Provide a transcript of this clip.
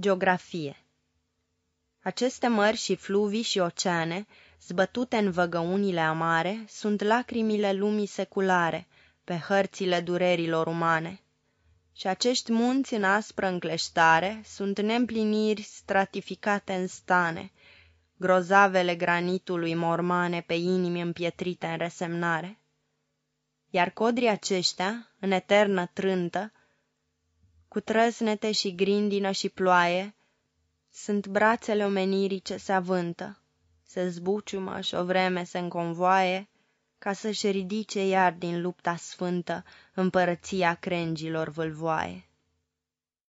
Geografie Aceste mări și fluvii și oceane, zbătute în văgăunile amare, sunt lacrimile lumii seculare, pe hărțile durerilor umane. Și acești munți în aspră încleștare sunt neîmpliniri stratificate în stane, grozavele granitului mormane pe inimi împietrite în resemnare. Iar codrii aceștia, în eternă trântă, cu trăsnete și grindină și ploaie, sunt brațele omenirii ce se avântă, se zbuciumă și o vreme se înconvoaie, ca să-și ridice iar din lupta sfântă împărăția crengilor vâlvoaie.